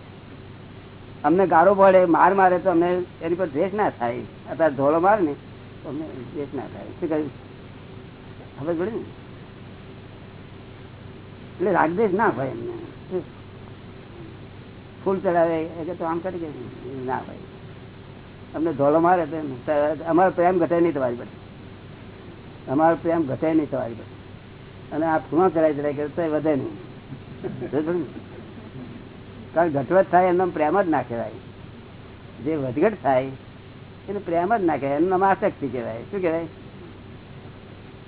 Speaker 1: અમને ગારો પડે માર મારે તો અમને એની પર દ્વેષ ના થાય. અત્યારે ધોળો મારે ને તો અમને દ્વેષ ના થાય. શું કહ્યું? ખબર પડે ને? એટલે રાગદ્વેષ ના હોય એમને. ફૂલ ચડાવે, એ તો આમ કરી ના ભાઈ. અમને ધોળો મારે અમારો પ્રેમ ઘટે નહીં તમારી પાસે અમારો પ્રેમ ઘટે નહીં તમારી પાસે અને આ ફૂણો ચડાઈ ચડાય કરે તો વધે નહીં. કારણ ઘટવટ થાય એમનો પ્રેમ જ ના કહેવાય. જે વધઘટ થાય, એને પ્રેમ જ ના કહેવાય. એમનો આશક્તિ કહેવાય. શું કહેવાય?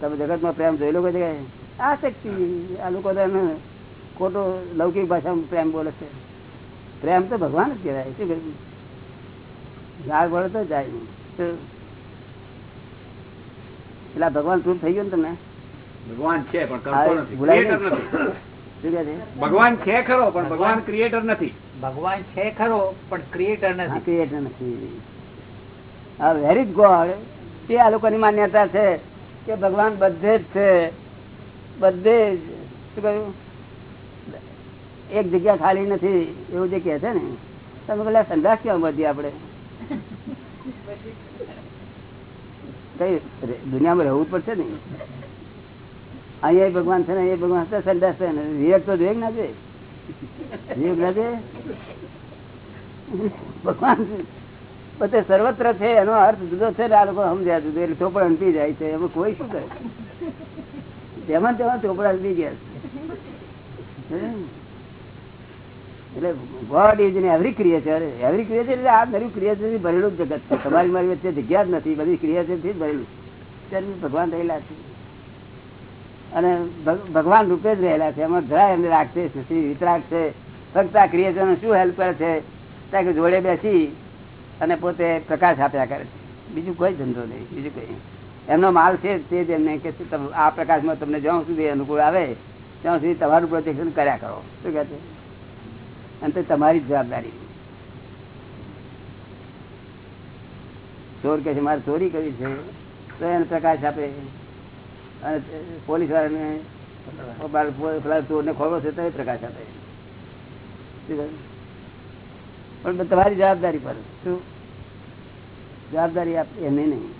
Speaker 1: તમે જગતમાં પ્રેમ જોઈ લો કોઈ જગ્યાએ? આસક્તિ. આ લોકો ખોટો લૌકિક ભાષામાં પ્રેમ બોલે છે. પ્રેમ તો ભગવાન જ કહેવાય શું કહ્યું ગાળ પડે તો જાય એટલે ભગવાન પ્રૂફ થઈ ગયો ને તમને
Speaker 2: ભગવાન છે પણ કરતો
Speaker 1: હા,
Speaker 2: નથી.
Speaker 1: ભૂલાય
Speaker 2: ક્રિએટર નથી.
Speaker 1: શું કહે છે?
Speaker 2: ભગવાન છે ખરો પણ ભગવાન ક્રિએટર નથી.
Speaker 3: ભગવાન છે ખરો પણ ક્રિએટર નથી.
Speaker 1: ક્રિએટર નથી. આ વેરી ગોડ તે આ લોકોની માન્યતા છે કે ભગવાન બધે જ છે. બધે જ. શું કહ્યું? એક જગ્યા ખાલી નથી, એવું જે કે છે ને, તમે પેલા સંદાસ કેવા બધી આપણે? કઈ દુનિયામાં રહેવું પડશે ને. અહીંયા ભગવાન છે ને, અહીંયા ભગવાન છે સંદાસ છે ને. વિવેક તો જોઈએ ના જોઈએ? ના જોઈએ? ભગવાન બધે સર્વત્ર છે, એનો અર્થ જુદો છે ને, આ લોકો સમજ્યા જુદો, એટલે ચોપડા અંટી જાય છે, એમાં કોઈ શું કરે? તેમાં તેમાં ચોપડા અંટી ગયા છે. એટલે God is in every creature every creature એટલે આ નરી ક્રિએચર ભરેલું જગત છે. તમારી મારી વચ્ચે જગ્યા જ નથી. બધી ક્રિએચરથી ભરેલું ત્યારે ભગવાન રહેલા છે. અને ભગવાન રૂપે જ રહેલા છે. એમાં જરાય એમને રાખશે જ નથી છે. ફક્ત આ ક્રિએચર શું હેલ્પ કરે છે? ત્યાં કે જોડે બેસી અને પોતે પ્રકાશ આપ્યા કરે છે. બીજું કોઈ ધંધો નહીં. બીજું કઈ એમનો માલ છે તે જ એમને કે આ પ્રકાશમાં તમને જ્યાં સુધી અનુકૂળ આવે, ત્યાં સુધી તમારું પ્રોટેક્શન કર્યા કરો. શું કહે છે? અને તમારી જવાબદારી. ચોર કે છે, મારે ચોરી કરી છે. તો એને પ્રકાશ આપે. અને પોલીસ વાળાને ચોરને ખોલો છે, તો એ પ્રકાશ આપે. પણ તમારી જવાબદારી પર. શું? જવાબદારી આપ એની નહીં.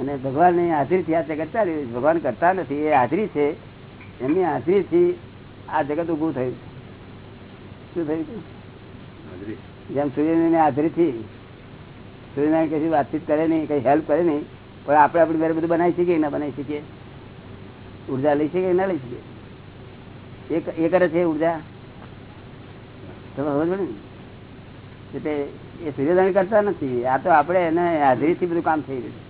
Speaker 1: અને ભગવાન હાજરી થી આ જગત ચાલ્યું. ભગવાન કરતા નથી, એ હાજરી છે. એમની હાજરી થી આ જગત ઉભું થયું. શું થયું? જેમ સૂર્યનારાયણ હાજરી થી સૂર્યનારાયણ કશું વાતચીત કરે નહીં કઈ હેલ્પ કરે નહીં પણ આપણે આપણી ઘરે બધું બનાવી શકીએ ના બનાવી શકીએ? ઊર્જા લઈ શકીએ કે ના લઈ શકીએ? એ કરે છે ઊર્જા? તમે સમજ ને? એટલે એ સૂર્યદાન કરતા નથી. આ તો આપણે એને હાજરીથી બધું કામ થઈ રહ્યું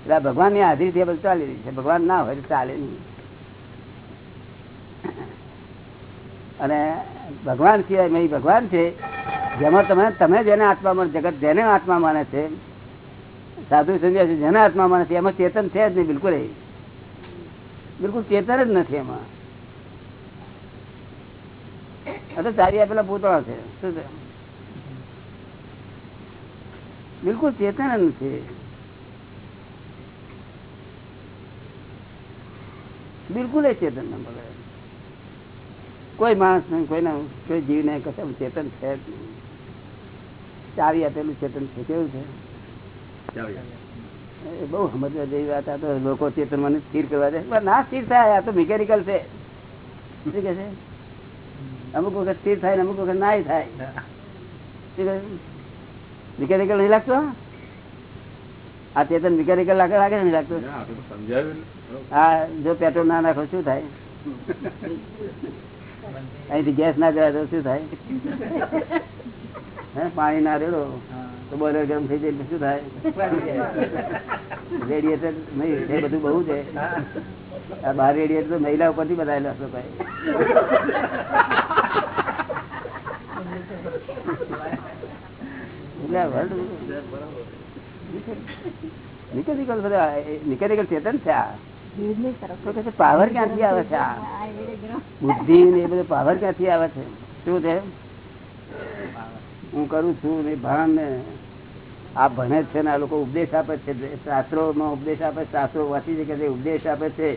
Speaker 1: એટલે ભગવાનની હાજરીથી બધું ચાલી રહ્યું છે. ભગવાન ના હોય તો ચાલે નહીં. અને ભગવાન સિવાય નહીં ભગવાન છે, જેમાં તમે તમે જેને આત્મા માને, જગત જેને આત્મા માને છે, સાધુ સંન્યાસી જેને આત્મા માને છે, એમાં ચેતન છે જ નહીં, બિલકુલ. બિલકુલ ચેતન જ નથી એમાં. તો ચારી આપેલા પૂતળા છે, શું છે? બિલકુલ ચેતન જ નથી. બિલકુલ એ ચેતન ના બગડે. કોઈ માણસ નહીં કોઈ ના કોઈ જીવ નહીં કશું ચેતન છે ચાવી આપેલું ચેતન છે કેવું છે? એ બહુ સમજવા જેવી વાત આ તો લોકો ચેતન મને સ્થિર કરવા દે. પણ ના સ્થિર થાય આ તો મિકેનિકલ છે. શું કે છે? અમુક વખત સ્થિર થાય ને અમુક વખત ના થાય. મિકેનિકલ નહીં લાગતો આ ચેતન મિકેનિકલ લાગે લાગે નહીં લાગતું? હા જો પેટ્રોલ ના નાખો શું થાય? અહીંથી ગેસ ના જાય તો શું થાય? પાણી ના રેડો તો બોલર ગરમ થઈ જાય શું થાય? રેડિયેટર નહીં એ બધું બહુ છે. આ બાર રેડિયેટર તો મહિલા ઉપરથી બધાયેલા હશે ભાઈ. એટલે મિકેનિકલ બધા મિકેનિકલ ચેતન છે આ પાવર ક્યાંથી આવે છે? બુદ્ધિ ને એ બધું પાવર ક્યાંથી આવે છે? શું છે? હું કરું છું ભાન ને? આ ભણે છે ને આ લોકો ઉપદેશ આપે છે. શાસ્ત્રો માં ઉપદેશ આપે છે, શાસ્ત્રો વાંચી શકે છે ઉપદેશ આપે છે.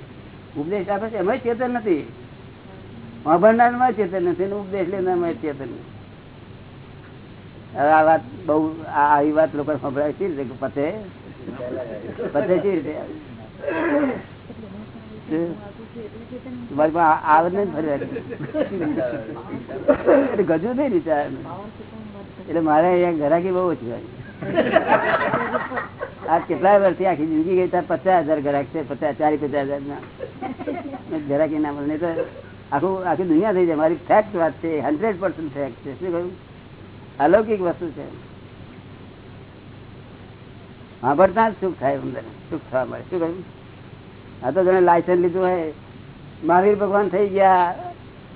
Speaker 1: ઉપદેશ આપે છે એમાં ચેતન નથી. વાપરનારમાં ચેતન નથી ઉપદેશ લેનારમાં ચેતન નથી. આ વાત બહુ આ આવી વાત લોકો સંભળાય છે પતે? પતે છે રીતે? ગજુ નહીં વિચાર એટલે મારે અહીંયા ઘરાકી બહુ ઓછી હોય. આ કેટલાય વર્ષથી આખી જિંદગી ગઈ ત્યાં પચાસ હજાર ઘરાક છે, પચાસ ચારી પચાસ હજાર ના ઘરાકી ના મળે. તો આખું આખી દુનિયા થઈ જાય. મારી ફેક્ટ વાત છે હંડ્રેડ પર્સન્ટ ફેક્ટ છે. શું કહ્યું? અલૌકિક વસ્તુ છે. સાંભળતા જ સુખ થાય અંદર. સુખ થવા મળે. શું કહ્યું? આ તો જેને લાયસન્સ લીધું હોય, મહાવીર ભગવાન થઈ ગયા.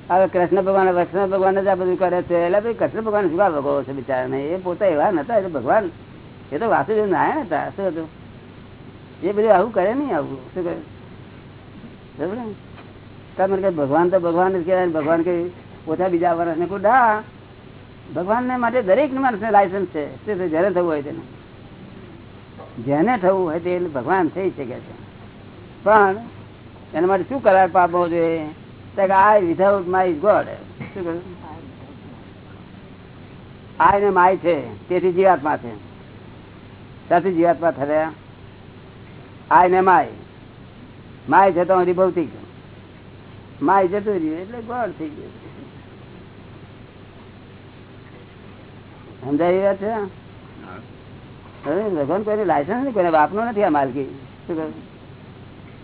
Speaker 1: હવે કૃષ્ણ ભગવાન કૃષ્ણ ભગવાન જ આ બધું કરે છે. એટલે ભાઈ કૃષ્ણ ભગવાન શું ભગવો છે બિચારાને એ પોતા એવા નતા એટલે ભગવાન, એ તો વાસુદેવ નારાયણ હતા. શું હતું? એ બધું આવું કરે નહીં આવું. શું કરે? બરાબર? તમે કહે, ભગવાન તો ભગવાન જ કહેવાય ભગવાન કઈ ઓછા બીજા વર્ષને કોઈ દા ભગવાનને માટે દરેક માણસને લાયસન્સ છે. શું જ્યારે થવું હોય તેને. જેને થવું હોય તે ભગવાન થઈ શકે છે. પણ એના માટે શું કરાર પાપો જોઈએ? આઈ વિધાઉટ માય ગોડ શું કહ્યું? આ ને માય છે તેથી જીવાત્મા છે. ત્યાંથી જીવાત્મા થયા. આ ને માય. માય છે તો હજી ભૌતિક. માય જતું રહ્યું એટલે ગોળ થઈ ગયું સમજાય વાત છે? લગન કોઈ લાયસન્સ નહીં કોઈ બાપનો નથી આ માલકી. શું કહ્યું?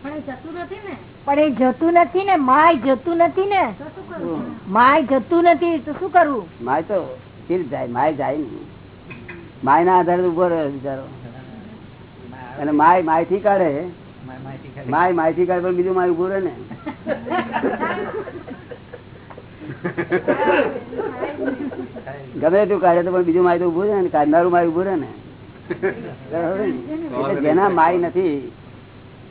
Speaker 4: પણ એ જતું નથી ને? માય જતું નથી ને? માય જતું નથી તો શું કરવું
Speaker 1: માય તો સ્થિર જાય માય જાય ને માય ના આધારે ઊભો રહ્યો બિચારો. અને માય માયથી કાઢે. માય માયથી કાઢે પણ બીજું માય ઉભું રહે ને. ગમે તું કાઢે તો પણ બીજું માય તો ઉભું રહે ને કાઢનારું માય ઉભું રહે ને. ને? એટલે જેના માય નથી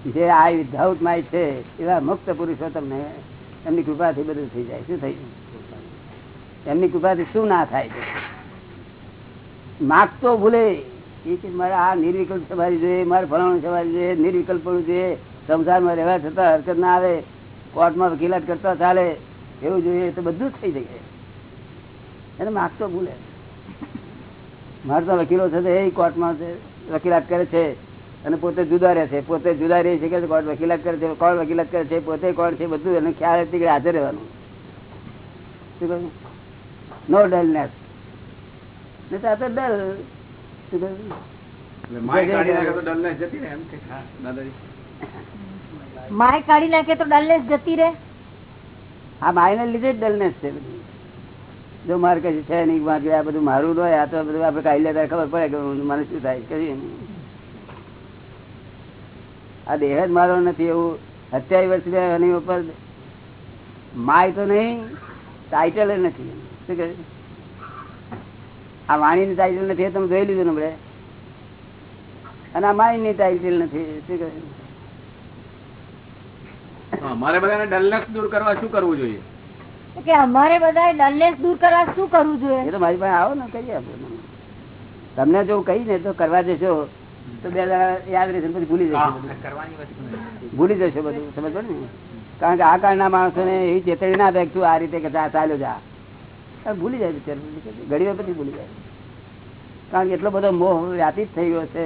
Speaker 1: જે આ વિધાઉટ માય છે, એવા મુક્ત પુરુષો તમને એમની કૃપાથી બધું થઈ જાય. શું થઈ જાય એમની કૃપાથી શું ના થાય? છે માગતો ભૂલે. મારે આ નિર્વિકલ્પ સવારી જોઈએ, મારે ફલાણું સવારી જોઈએ નિર્વિકલ્પ જોઈએ. સંસારમાં રહેવા છતાં હરકત ના આવે, કોર્ટમાં વકીલાત કરતા ચાલે, એવું જોઈએ તો બધું જ થઈ જાય એને માગતો ભૂલે. મારે તો વકીલો છે એ કોર્ટમાં વકીલાત કરે છે અને પોતે જુદા રહે છે પોતે જુદા રહી છે કે કોર્ટ વકીલાત કરે છે કોણ વકીલાત કરે છે પોતે કોણ છે બધું એને ખ્યાલ હતી કે હાજર રહેવાનું. શું કહ્યું? નો ડલનેસ ને તો ડલ શું કહ્યું?
Speaker 2: માય કાઢી નાખે તો ડલનેસ જતી રે એમ
Speaker 4: માય કાઢી નાખે તો ડલનેસ જતી રહે?
Speaker 1: આ માયને લીધે જ ડલનેસ છે જો મારે કશું છે નહીં મારે આ બધું મારું ન હોય આ તો બધું આપડે કાઢી લેતા ખબર પડે કે મને શું થાય નહીં આ દેહ જ મારો નથી એવું સત્યાવીસ વર્ષ એની ઉપર માય તો નહીં ટાઇટલ નથી. શું કહે આ વાણીની ટાઇટલ નથી એ તમે જોઈ લીધું ને હમણે. અને આ માઇન્ડની ટાઇટલ નથી. શું કહે
Speaker 2: અમારે બધાને ડલનેસ દૂર કરવા શું કરવું જોઈએ?
Speaker 4: કે અમારે બધા ડલનેસ દૂર કરવા શું કરવું
Speaker 1: એ
Speaker 4: જોઈએ
Speaker 1: તો મારી પાસે આવો ને કહીએ આપો તમને જો કહી ને તો કરવા જશો તો બે યાદ રહેશે પછી ભૂલી જશો ભૂલી જશે બધું સમજ પડે ને? કારણ કે આ કાળના માણસોને એવી ચેતવણી ના થાય તું આ રીતે કે ચાલ્યો જા. ભૂલી જાય. ઘડી પછી ભૂલી જાય. કારણ કે એટલો બધો મોહ વ્યાપિત થઈ ગયો છે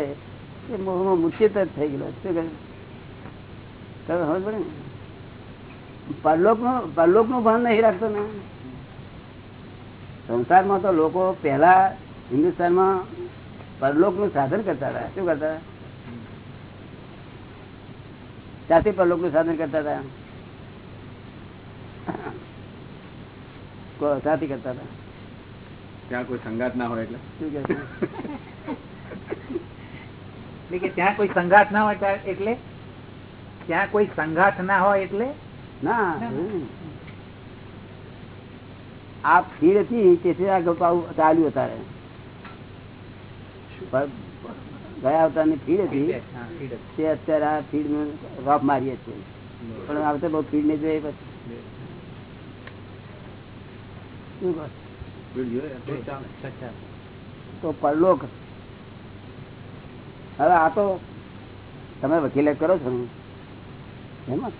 Speaker 1: કે મોહમાં મૂર્છિત જ થઈ ગયો શું કહે? તમે સમજ પડે ને? પરલોકનું પરલોકનું ભાન નહીં રાખતો ને. સંસારમાં તો લોકો પહેલા હિન્દુસ્તાનમાં પરલોકનું સાધન કરતા હતા. શું કરતા હતા? ત્યાંથી પરલોકનું સાધન કરતા હતા? ત્યાંથી કરતા હતા?
Speaker 2: ત્યાં કોઈ સંગાત ના હોય એટલે.
Speaker 1: શું
Speaker 3: કે ત્યાં કોઈ સંઘાત ના હોય એટલે? ત્યાં કોઈ સંઘાત ના હોય એટલે?
Speaker 1: ના હમ. આ ફીડ હતી તેથી આ ગપાવ ચાલ્યું અત્યારે પણ અવતારની ફીડ હતી.
Speaker 3: હા, ફીડ જ.
Speaker 1: તે અત્યારે આ ફીડનું રોપ મારીએ છીએ. પણ આવતે બહુ ફીડ ને જોઈએ પછી. તો પરલોક. હવે આ તો તમે વકીલાત કરો છો એમાં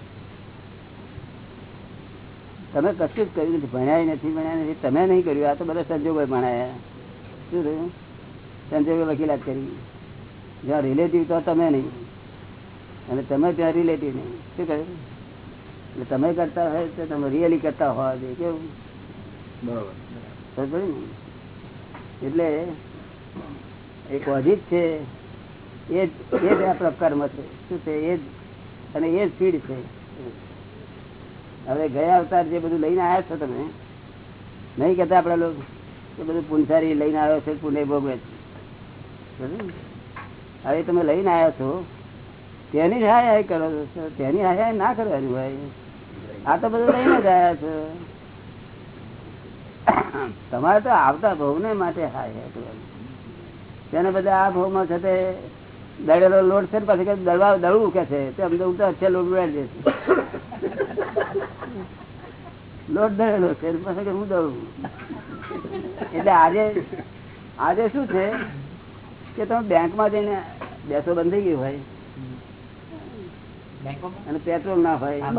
Speaker 1: તમે કશું જ કર્યું નથી ભણ્યા નથી ભણ્યા નથી. તમે નહીં કર્યું આ તો બધા સંજોગો ભણાયા. શું થયું? સંજોગો વકીલાત કરી. જ્યાં રિલેટિવ તો તમે નહીં. અને તમે ત્યાં રિલેટિવ નહીં. શું કહે? એટલે તમે કરતા હોય તો તમે રિયલી કરતા હોવા જોઈએ. કેવું?
Speaker 2: બરોબર.
Speaker 1: એટલે એક અધિક છે એ જ એ જ આ કર્મ છે. શું છે? એ જ અને એ જ ફીડ છે. હવે ગયા અવતાર જે બધું લઈને આવ્યા છો તમે નહીં કહેતા આપણા લોકો એ બધું પુનસારી લઈને આવ્યો છે પુણે ભોગવે છે? હવે તમે લઈને આવ્યા છો. તેની હાય કરો છો. તેની હાય ના કરવાની ભાઈ આ તો બધું લઈને જ આવ્યા છો. તમારે તો આવતા ભવને માટે તેને બધા આ ભાવમાં છે તે દળેલો લોટ છે ને પાછું દળવા દળવું કે છે, તે અમને ઉલટા છે, લોટ ઉડાડી દે લોટ દળેલો છે ને હું દળું એટલે આજે આજે શું છે? કે તમે બેંકમાં જઈને બેસો બંધ થઈ ગઈ હોય. અને પેટ્રોલ ના હોય.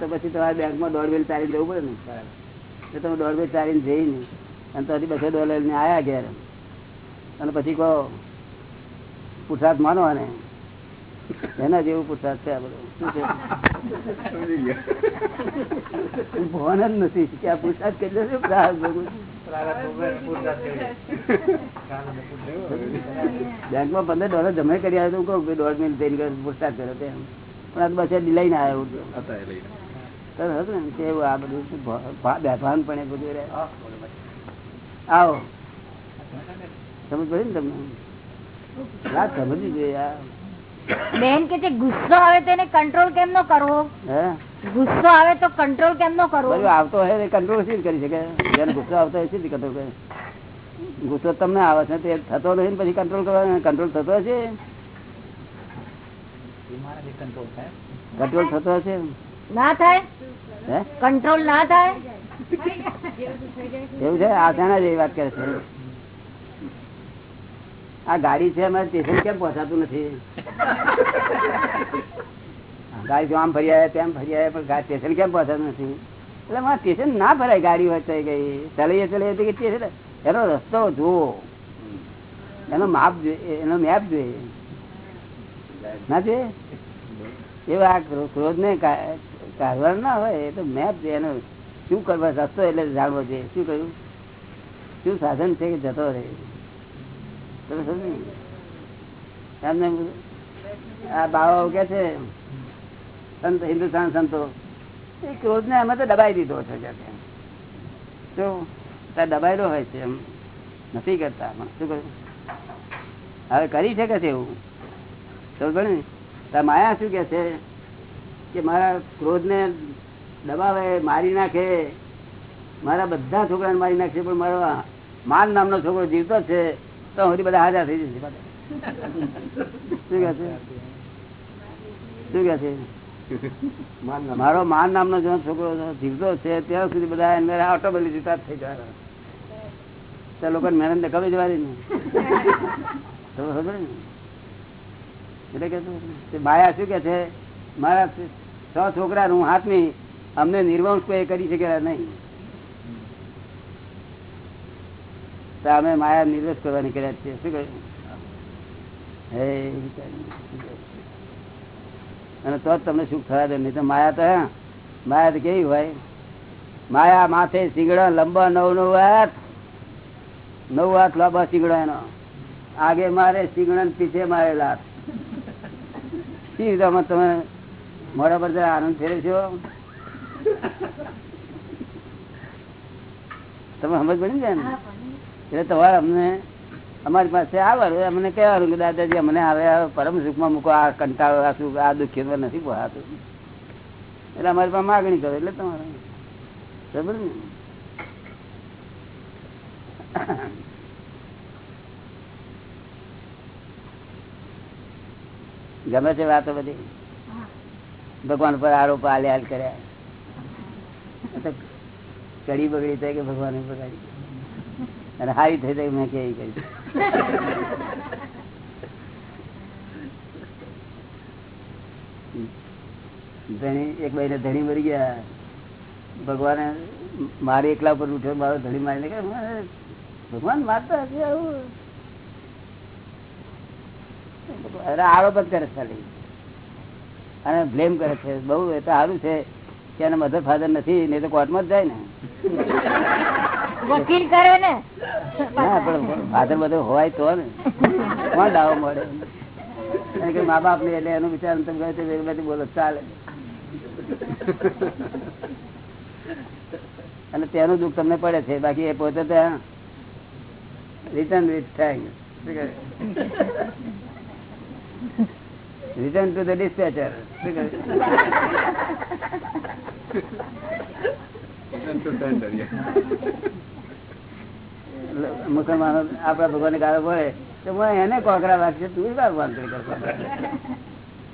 Speaker 1: તો પછી તમારે બેંકમાં દોઢ વેલ ચાલીને જવું પડે ને. તો તમે દોઢ વેલ ચાલીને જઈને અને ત્યાંથી બસો ડોલર ને આયા ઘેર. અને પછી કહો પુરસાદ માનો અને એના જેવું પુરસાદ છે આ બધું. ભાન જ નથી. કે આ પુરસાદ કેટલો છે. બેંકમાં પંદર ડોલર જમે કરી આવ્યો કહું કે દોઢ મિનિટ થઈને પુરસાદ કર્યો તેમ પણ આ તો બસ લઈને આવ્યો તો. હતું ને કે એવું આ બધું બેભાન પણ એ બધું રહે. આવો. સમજ પડે ને તમને? વાત સમજવી જોઈએ આ.
Speaker 4: બેન કે છે ગુસ્સો આવે તેને કંટ્રોલ કેમ નો કરવો? ગુસ્સો આવે તો કંટ્રોલ કેમ નો કરવો?
Speaker 1: આવતો હોય કંટ્રોલ શી કરી શકે? જેને ગુસ્સો આવતો હોય શી કંટ્રોલ કરે ગુસ્સો તમને આવે છે તે થતો નથી પછી કંટ્રોલ કરવાનો કંટ્રોલ થતો હશે. કંટ્રોલ થતો હશે?
Speaker 4: ના થાય?
Speaker 1: હે?
Speaker 4: કંટ્રોલ ના થાય?
Speaker 1: એવું છે? આ જાણા જેવી વાત કરે છે? આ ગાડી છે અમારે સ્ટેશન કેમ પહોંચાતું નથી? ગાડી આમ ફરી આવ્યા, તેમ ફરી આવ્યા, પણ સ્ટેશન કેમ પહોંચાતું નથી? એટલે મારે સ્ટેશન ના ભરાય, ગાડી વચાઈ ગઈ ચલાઈએ ચલાઈએ કે સ્ટેશન એનો રસ્તો જુઓ. એનો માપ જોઈએ એનો મેપ જોઈએ. ના જોઈએ? એવા ક્રોધ ને કાઢવા ના હોય, એ તો મેપ છે. એનો શું કરવા રસ્તો એટલે જાણવો છે શું કહ્યું? શું સાધન છે કે જતો રહે? આ બાવાઓ કે છે, સંત, હિન્દુસ્તાન સંતો એ ક્રોધ ને અમે તો દબાઈ દીધો છે કે ત્યાં દબાયેલો હોય છે એમ. નથી કરતા શું કહ્યું હવે કરી શકે છે એવું? તો ગણ. માયા શું કે છે કે મારા ક્રોધ ને દબાવે, મારી નાખે. મારા બધા છોકરાને મારી નાખશે પણ મારો માન નામનો છોકરો જીવતો છે. તો હજી બધા હાજર થઈ જશે શું કે છે? શું કે છે? મારો માન નામનો જો છોકરો જીવતો છે ત્યાં સુધી બધા એને ઓટોમેટિક જીતા થઈ જવાના. ત્યાં લોકો મહેનત ને કમી જવાની ને. ખબર ને? એટલે કે માયા શું કે છે? મારા છ છોકરા હું હાથમી અમને નિર્વંશ કોઈ કરી શકે નહીં. તો અમે માયા નિર્વંશ કરવા નીકળ્યા છીએ. શું કહ્યું? અને તો જ તમને સુખ થવા નહીં તો માયા તો, હા, માયા તો કેવી હોય? માયા માથે સિંગડા લંબા નવ નવ હાથ. નવ હાથ લાંબા સિંગડા એનો. આગે મારે સિંગડા પીછે મારે લાથ શી તમે મોડા પર આનંદ ફેરે છો તમે સમજ પડી જાય ને એટલે તમારે અમને, અમારી પાસે આવવાનું અમને કહેવાનું કે દાદાજી, અમને હવે પરમ સુખમાં મૂકો, આ કંટાળો, આ સુખ, આ દુઃખી નથી પોહાતું એટલે અમારી પાસે માગણી કરો, એટલે તમારે. બરાબર ને? ગમે છે વાતો બધી. ભગવાન પર આરોપ આલે હાલ કર્યા. ચડી બગડી થાય કે ભગવાન બગાડી અને હારી થઈ થઈ મેં કેવી કરી ધણી, એક ભાઈ ને ધણી મરી ગયા. ભગવાને મારી એકલા પર ઉઠ્યો, મારો ધણી મારીને કે ભગવાન મારતા હશે આવું. આરોપ જ કરે ખાલી. અને બ્લેમ કરે છે. બહુ એ તો સારું છે. કે એના મધર ફાધર નથી નહીં તો કોર્ટમાં જ જાય ને.
Speaker 4: વકીલ કરે ને.
Speaker 1: ના પણ ફાધર બધો હોય તો ને. કોણ દાવો મળે? મા બાપ ને એટલે એનું વિચાર તમે કહે છે બોલો ચાલે. અને તેનું દુઃખ તમને પડે છે. બાકી એ પોતે ત્યાં return with thank return to the dispatcher મુસલમાનો આપડા ભગવાન ને ગાળો પડે તો એને કોકરા વાગશે તું કાર વાંધો કરતો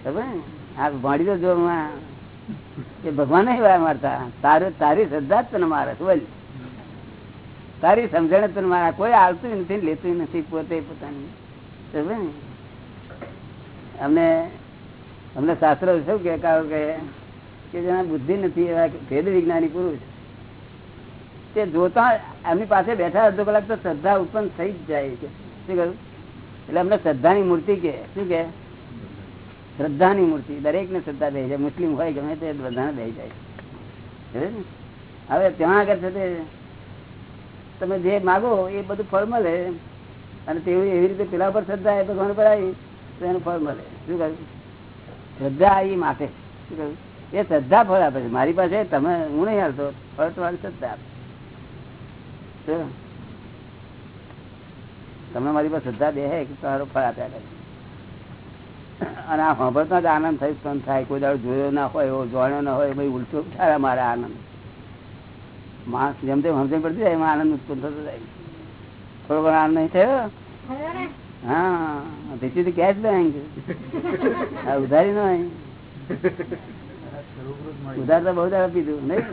Speaker 1: ખબર ને? આ ભણી તો જો ભગવાન મારતા તારે તારી શ્રદ્ધા જ તને મારે બોલ તારી સમજણ તને મારા કોઈ આવતું નથી લેતું નથી પોતે પોતાની ને? અમને અમને શાસ્ત્ર શું કે કારણ કે કે જેના બુદ્ધિ નથી, એવા ભેદ વિજ્ઞાની પુરુષ. તે જોતા એમની પાસે બેઠા અડધો કલાક તો શ્રદ્ધા ઉત્પન્ન થઈ જ જાય છે. શું કહ્યું? એટલે અમને શ્રદ્ધાની મૂર્તિ કે, શું કે શ્રદ્ધાની મૂર્તિ. દરેકને શ્રદ્ધા દે છે મુસ્લિમ હોય ગમે તે, બધાને દઈ જાય. હવે ત્યાં આગળ છે તે, તમે જે માગો એ બધું ફળ મળે. અને તેવી એવી રીતે પેલા પર શ્રદ્ધા એ ભગવાન પર આવી, તો એનું ફળ મળે. શું કહ્યું? શ્રદ્ધા આવી માટે શું કહ્યું? એ શ્રદ્ધા ફળ આપે છે મારી પાસે તમે, હું નહીં હાલતો. ફળ તમારી શ્રદ્ધા આપે. તમે મારી પાસે શ્રદ્ધા દે કે તમારો ફળ આપ્યા કરે. અને આ સાંભળતા જ આનંદ થઈ પણ થાય. કોઈ દાડો જોયો ના હોય, એવો જાણ્યો ના હોય, ભાઈ ઉલટો થાય મારા આનંદ. માણસ જેમ તેમ સમજણ પડતી જાય, એમાં આનંદ ઉત્પન્ન થતો જાય. થોડો ઘણો આનંદ નહીં થયો? હા. ધીસ તો કેશ બેંક ઉધારી નહીં ઉધાર તો બહુ દાડા પીધું નહીં?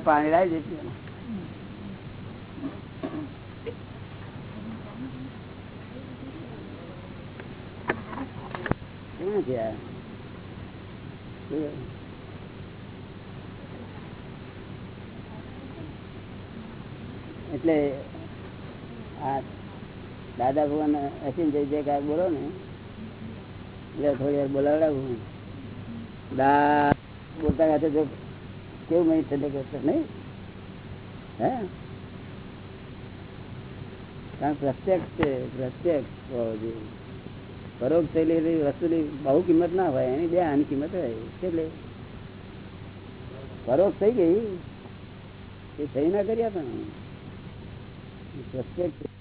Speaker 1: પાણી લાવી દે કેમ છે એટલે આ દાદા ભગવાન હસીન જય જયકાર બોલો ને, એટલે થોડી વાર બોલાવડાવું દા બોલતા સાથે જો કેવું મહી ઠંડક હશે નહીં? હે? કારણ પ્રત્યક્ષ છે, પ્રત્યક્ષ હોવો જોઈએ પરોક્ષ થયેલી વસ્તુની બહુ કિંમત ના હોય, એની બે આની કિંમત હોય, એટલે પરોક્ષ થઈ ગઈ, એ સહી ના કર્યા આપે ને પ્રત્યક્ષ